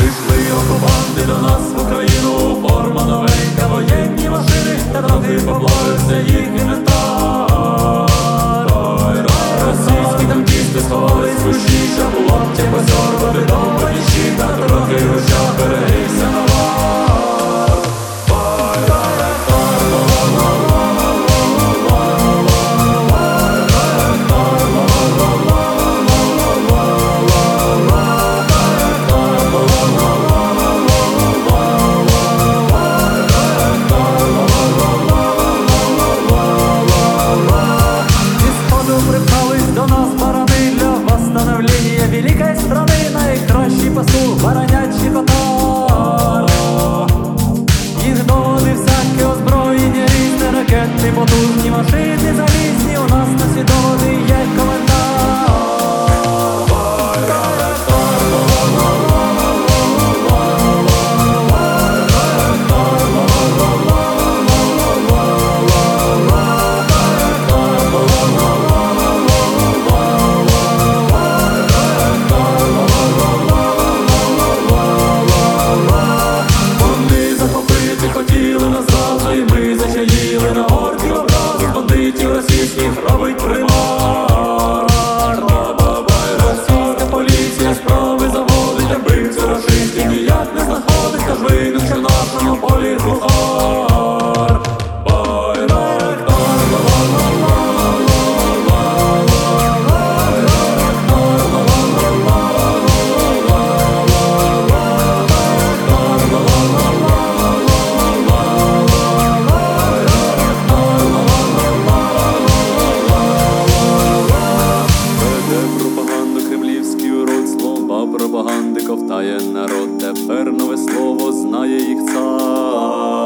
Прийшли окупанти до нас в Україну, форма новенька, воєнні машини, та трохи поплавився їх інвентар. Російські танкісти сховались в баронять пропаганди ковтає народ, тепер нове слово знає їх цар.